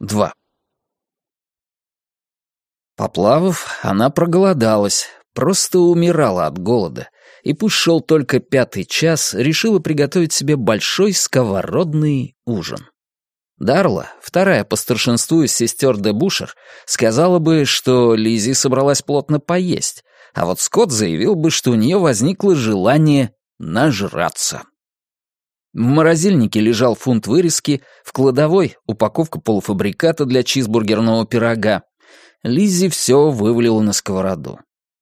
2. Поплавав, она проголодалась, просто умирала от голода, и пусть шел только пятый час, решила приготовить себе большой сковородный ужин. Дарла, вторая по старшинству из сестер де Бушер, сказала бы, что Лизи собралась плотно поесть, а вот Скотт заявил бы, что у нее возникло желание нажраться. В морозильнике лежал фунт вырезки, в кладовой — упаковка полуфабриката для чизбургерного пирога. Лиззи все вывалила на сковороду.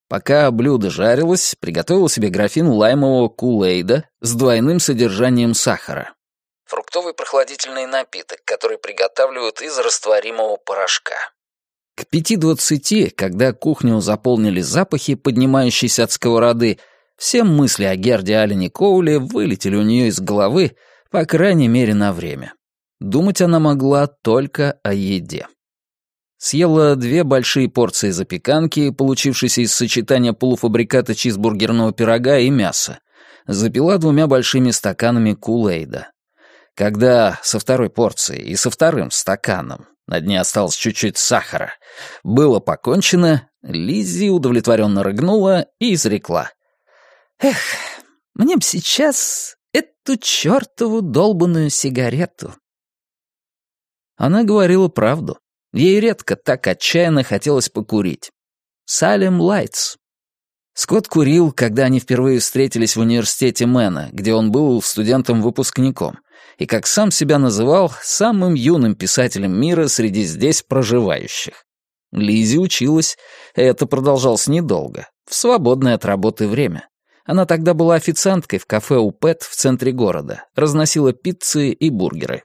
Пока блюдо жарилось, приготовил себе графин лаймового кулейда с двойным содержанием сахара. Фруктовый прохладительный напиток, который приготавливают из растворимого порошка. К пяти двадцати, когда кухню заполнили запахи, поднимающиеся от сковороды, все мысли о Герде Аллене Коуле вылетели у нее из головы, по крайней мере, на время. Думать она могла только о еде. Съела две большие порции запеканки, получившейся из сочетания полуфабриката чизбургерного пирога и мяса. Запила двумя большими стаканами кулейда. Когда со второй порцией и со вторым стаканом, на дне осталось чуть-чуть сахара, было покончено, Лиззи удовлетворенно рыгнула и изрекла. «Эх, мне б сейчас эту чертову долбанную сигарету». Она говорила правду. Ей редко так отчаянно хотелось покурить. Салем Лайтс. Скотт курил, когда они впервые встретились в университете Мэна, где он был студентом-выпускником, и, как сам себя называл, самым юным писателем мира среди здесь проживающих. Лизи училась, и это продолжалось недолго, в свободное от работы время. Она тогда была официанткой в кафе у Пэт в центре города, разносила пиццы и бургеры.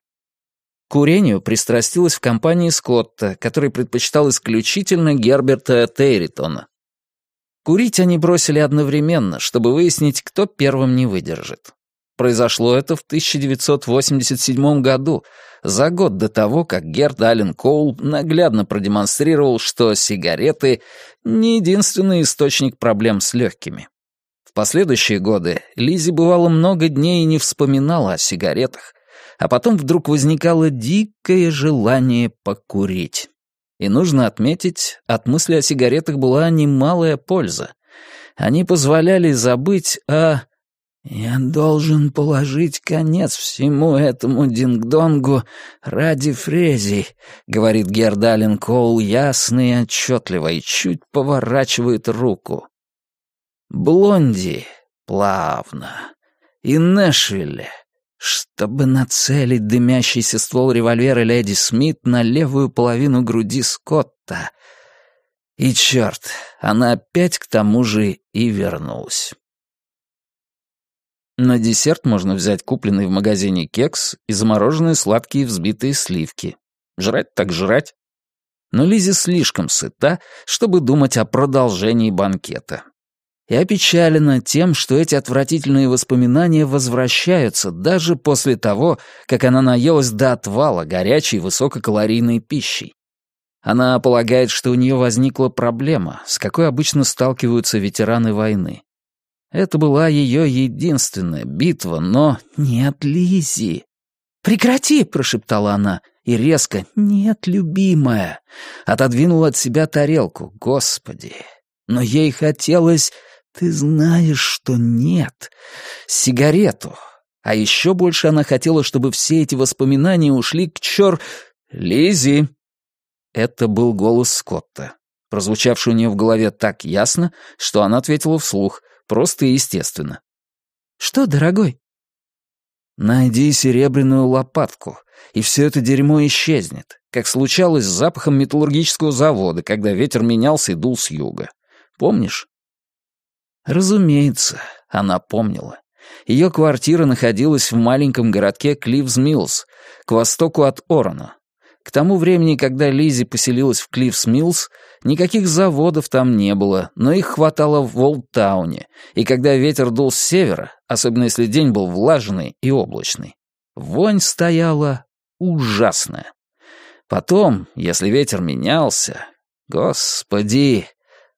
К курению пристрастилась в компании Скотта, который предпочитал исключительно Герберта Тейритона. Курить они бросили одновременно, чтобы выяснить, кто первым не выдержит. Произошло это в 1987 году, за год до того, как Герд Аллен Коул наглядно продемонстрировал, что сигареты — не единственный источник проблем с легкими. В последующие годы Лизи бывало много дней и не вспоминала о сигаретах, а потом вдруг возникало дикое желание покурить. И нужно отметить, от мысли о сигаретах была немалая польза. Они позволяли забыть о «Я должен положить конец всему этому динг-донгу ради Фрези», — говорит Гердалин Коул ясно и отчетливо и чуть поворачивает руку. «Блонди» плавно. И Нэшвилле, чтобы нацелить дымящийся ствол револьвера леди Смит на левую половину груди Скотта. И черт, она опять к тому же и вернулась. На десерт можно взять купленный в магазине кекс и замороженные сладкие взбитые сливки. Жрать так жрать. Но Лизи слишком сыта, чтобы думать о продолжении банкета. И опечалена тем, что эти отвратительные воспоминания возвращаются даже после того, как она наелась до отвала горячей высококалорийной пищей. Она полагает, что у нее возникла проблема, с какой обычно сталкиваются ветераны войны. Это была ее единственная битва, но нет Лизи. «Прекрати!» — прошептала она, и резко «Нет, любимая!» отодвинула от себя тарелку. Господи! Но ей хотелось... Ты знаешь, что нет. Сигарету. А еще больше она хотела, чтобы все эти воспоминания ушли к чер... Лизи. Это был голос Скотта, прозвучавший у нее в голове так ясно, что она ответила вслух — Просто и естественно. «Что, дорогой?» «Найди серебряную лопатку, и все это дерьмо исчезнет, как случалось с запахом металлургического завода, когда ветер менялся и дул с юга. Помнишь?» Разумеется, она помнила. Ее квартира находилась в маленьком городке Клиффс-Миллс, к востоку от Орона, к тому времени, когда Лизи поселилась в Клиффс-Миллс, никаких заводов там не было, но их хватало в Волтауне, и когда ветер дул с севера, особенно если день был влажный и облачный, вонь стояла ужасная. Потом, если ветер менялся, господи,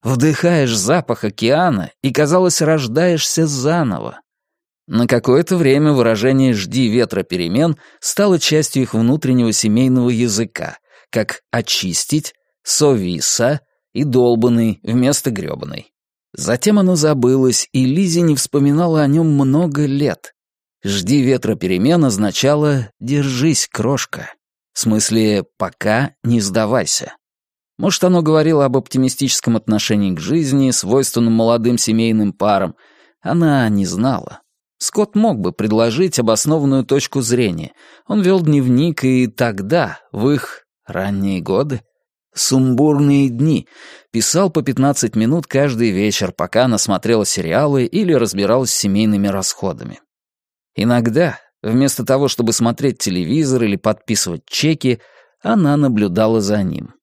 вдыхаешь запах океана и, казалось, рождаешься заново. На какое-то время выражение «жди ветра перемен» стало частью их внутреннего семейного языка, как «очистить», «совиса» и «долбанный» вместо «грёбаный». Затем оно забылось, и Лизи не вспоминала о нем много лет. «Жди ветра перемен» означало «держись, крошка». В смысле «пока не сдавайся». Может, оно говорило об оптимистическом отношении к жизни, свойственном молодым семейным парам. Она не знала. Скотт мог бы предложить обоснованную точку зрения. Он вел дневник, и тогда, в их ранние годы, сумбурные дни, писал по 15 минут каждый вечер, пока она смотрела сериалы или разбиралась с семейными расходами. Иногда, вместо того, чтобы смотреть телевизор или подписывать чеки, она наблюдала за ним.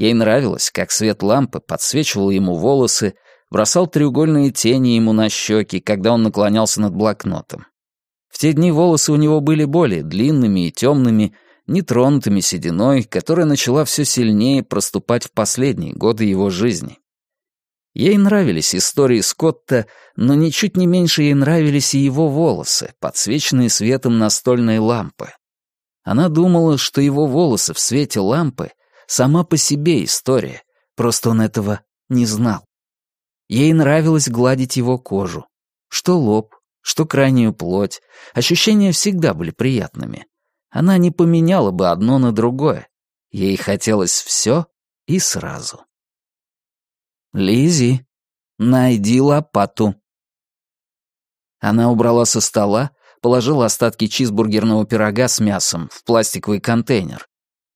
Ей нравилось, как свет лампы подсвечивал ему волосы, бросал треугольные тени ему на щеки, когда он наклонялся над блокнотом. В те дни волосы у него были более длинными и темными, нетронутыми сединой, которая начала все сильнее проступать в последние годы его жизни. Ей нравились истории Скотта, но ничуть не меньше ей нравились и его волосы, подсвеченные светом настольной лампы. Она думала, что его волосы в свете лампы — сама по себе история, просто он этого не знал. Ей нравилось гладить его кожу. Что лоб, что крайнюю плоть. Ощущения всегда были приятными. Она не поменяла бы одно на другое. Ей хотелось все и сразу. Лизи, найди лопату. Она убрала со стола, положила остатки чизбургерного пирога с мясом в пластиковый контейнер.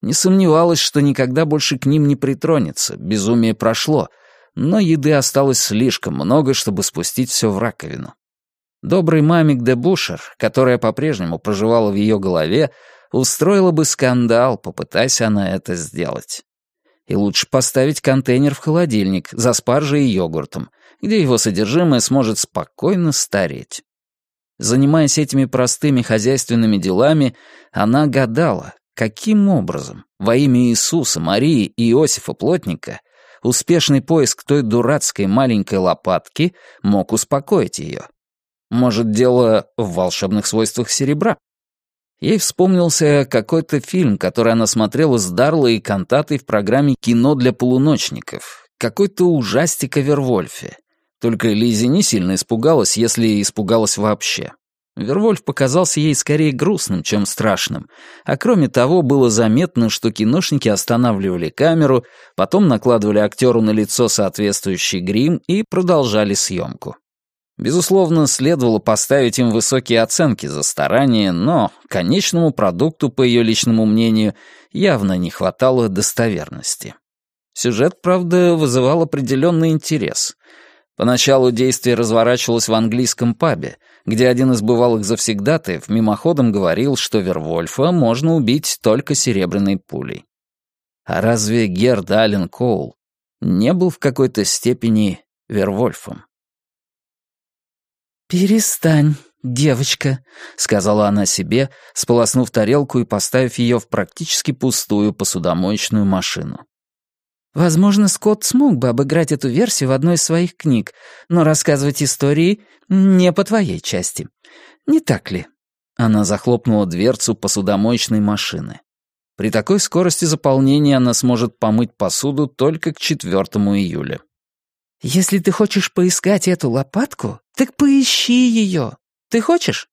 Не сомневалась, что никогда больше к ним не притронется, безумие прошло — но еды осталось слишком много, чтобы спустить все в раковину. Добрый мамик де Бушер, которая по-прежнему проживала в ее голове, устроила бы скандал, попытаясь она это сделать. И лучше поставить контейнер в холодильник за спаржей и йогуртом, где его содержимое сможет спокойно стареть. Занимаясь этими простыми хозяйственными делами, она гадала, каким образом во имя Иисуса, Марии и Иосифа Плотника Успешный поиск той дурацкой маленькой лопатки мог успокоить ее. Может, дело в волшебных свойствах серебра? Ей вспомнился какой-то фильм, который она смотрела с Дарлой и Кантатой в программе «Кино для полуночников». Какой-то ужастик о Вервольфе. Только Лизи не сильно испугалась, если испугалась вообще. Вервольф показался ей скорее грустным, чем страшным, а кроме того было заметно, что киношники останавливали камеру, потом накладывали актеру на лицо соответствующий грим и продолжали съемку. Безусловно, следовало поставить им высокие оценки за старание, но конечному продукту, по ее личному мнению, явно не хватало достоверности. Сюжет, правда, вызывал определенный интерес. Поначалу действие разворачивалось в английском пабе — где один из бывалых завсегдатаев мимоходом говорил, что Вервольфа можно убить только серебряной пулей. А разве Герд Аллен Коул не был в какой-то степени Вервольфом? «Перестань, девочка», — сказала она себе, сполоснув тарелку и поставив ее в практически пустую посудомоечную машину. Возможно, Скотт смог бы обыграть эту версию в одной из своих книг, но рассказывать истории не по твоей части. Не так ли?» Она захлопнула дверцу посудомоечной машины. При такой скорости заполнения она сможет помыть посуду только к 4 июля. «Если ты хочешь поискать эту лопатку, так поищи ее. Ты хочешь?»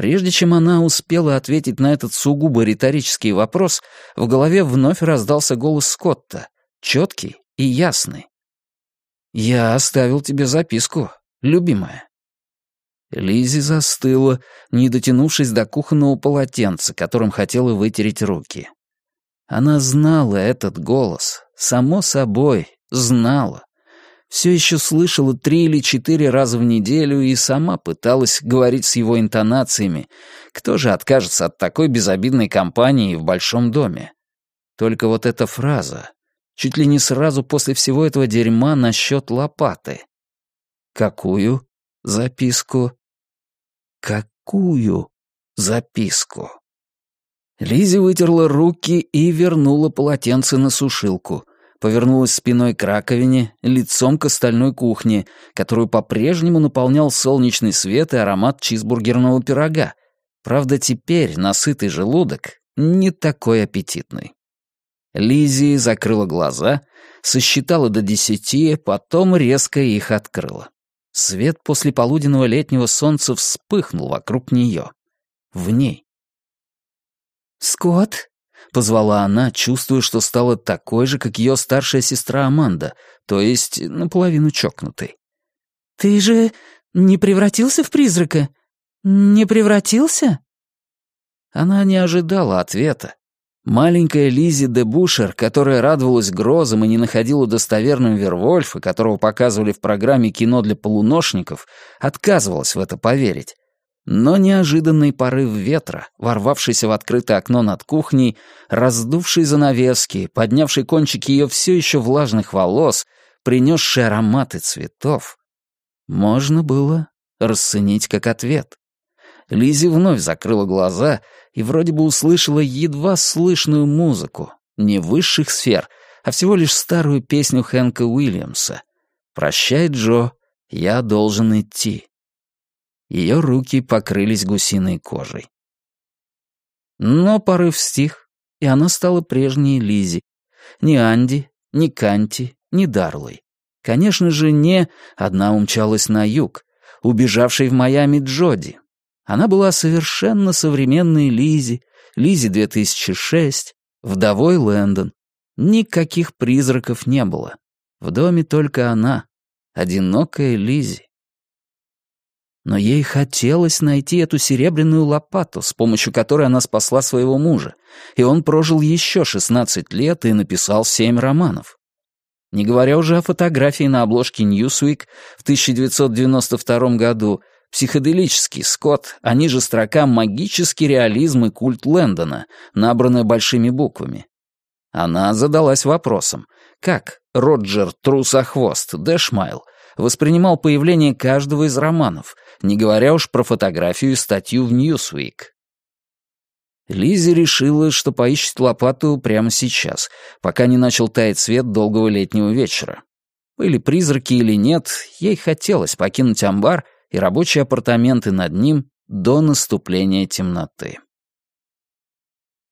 Прежде чем она успела ответить на этот сугубо риторический вопрос, в голове вновь раздался голос Скотта, четкий и ясный. «Я оставил тебе записку, любимая». Лизи застыла, не дотянувшись до кухонного полотенца, которым хотела вытереть руки. Она знала этот голос, само собой, знала все еще слышала три или четыре раза в неделю и сама пыталась говорить с его интонациями. Кто же откажется от такой безобидной компании в большом доме? Только вот эта фраза, чуть ли не сразу после всего этого дерьма насчет лопаты. Какую записку? Какую записку? Лизи вытерла руки и вернула полотенце на сушилку повернулась спиной к раковине, лицом к остальной кухне, которую по-прежнему наполнял солнечный свет и аромат чизбургерного пирога. Правда, теперь насытый желудок не такой аппетитный. Лизи закрыла глаза, сосчитала до десяти, потом резко их открыла. Свет после полуденного летнего солнца вспыхнул вокруг нее. В ней. «Скотт?» — позвала она, чувствуя, что стала такой же, как ее старшая сестра Аманда, то есть наполовину чокнутой. «Ты же не превратился в призрака? Не превратился?» Она не ожидала ответа. Маленькая Лизи де Бушер, которая радовалась грозам и не находила достоверным Вервольфа, которого показывали в программе «Кино для полуношников», отказывалась в это поверить. Но неожиданный порыв ветра, ворвавшийся в открытое окно над кухней, раздувший занавески, поднявший кончики ее все еще влажных волос, принесший ароматы цветов, можно было расценить как ответ. Лизи вновь закрыла глаза и вроде бы услышала едва слышную музыку, не высших сфер, а всего лишь старую песню Хэнка Уильямса «Прощай, Джо, я должен идти». Ее руки покрылись гусиной кожей. Но порыв стих, и она стала прежней Лизи. Ни Анди, ни Канти, ни Дарлой. Конечно же, не одна умчалась на юг, убежавшей в Майами Джоди. Она была совершенно современной Лизи, Лизи 2006, вдовой Лэндон. Никаких призраков не было. В доме только она, одинокая Лизи. Но ей хотелось найти эту серебряную лопату, с помощью которой она спасла своего мужа, и он прожил еще 16 лет и написал семь романов. Не говоря уже о фотографии на обложке Newsweek в 1992 году, психоделический Скотт, а ниже строка «Магический реализм и культ Лэндона», набранная большими буквами. Она задалась вопросом, как Роджер Трусохвост Дэшмайл воспринимал появление каждого из романов, не говоря уж про фотографию и статью в Newsweek. Лизи решила, что поищет лопату прямо сейчас, пока не начал таять свет долгого летнего вечера. Были призраки или нет, ей хотелось покинуть амбар и рабочие апартаменты над ним до наступления темноты.